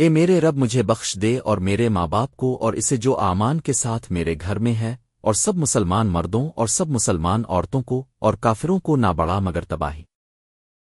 اے میرے رب، مجھے بخش دے اور میرے ماں باپ کو اور اسے جو آمان کے ساتھ میرے گھر میں ہے، اور سب مسلمان مردوں اور سب مسلمان عورتوں کو اور کافروں کو نہ بڑا مگر تباہی۔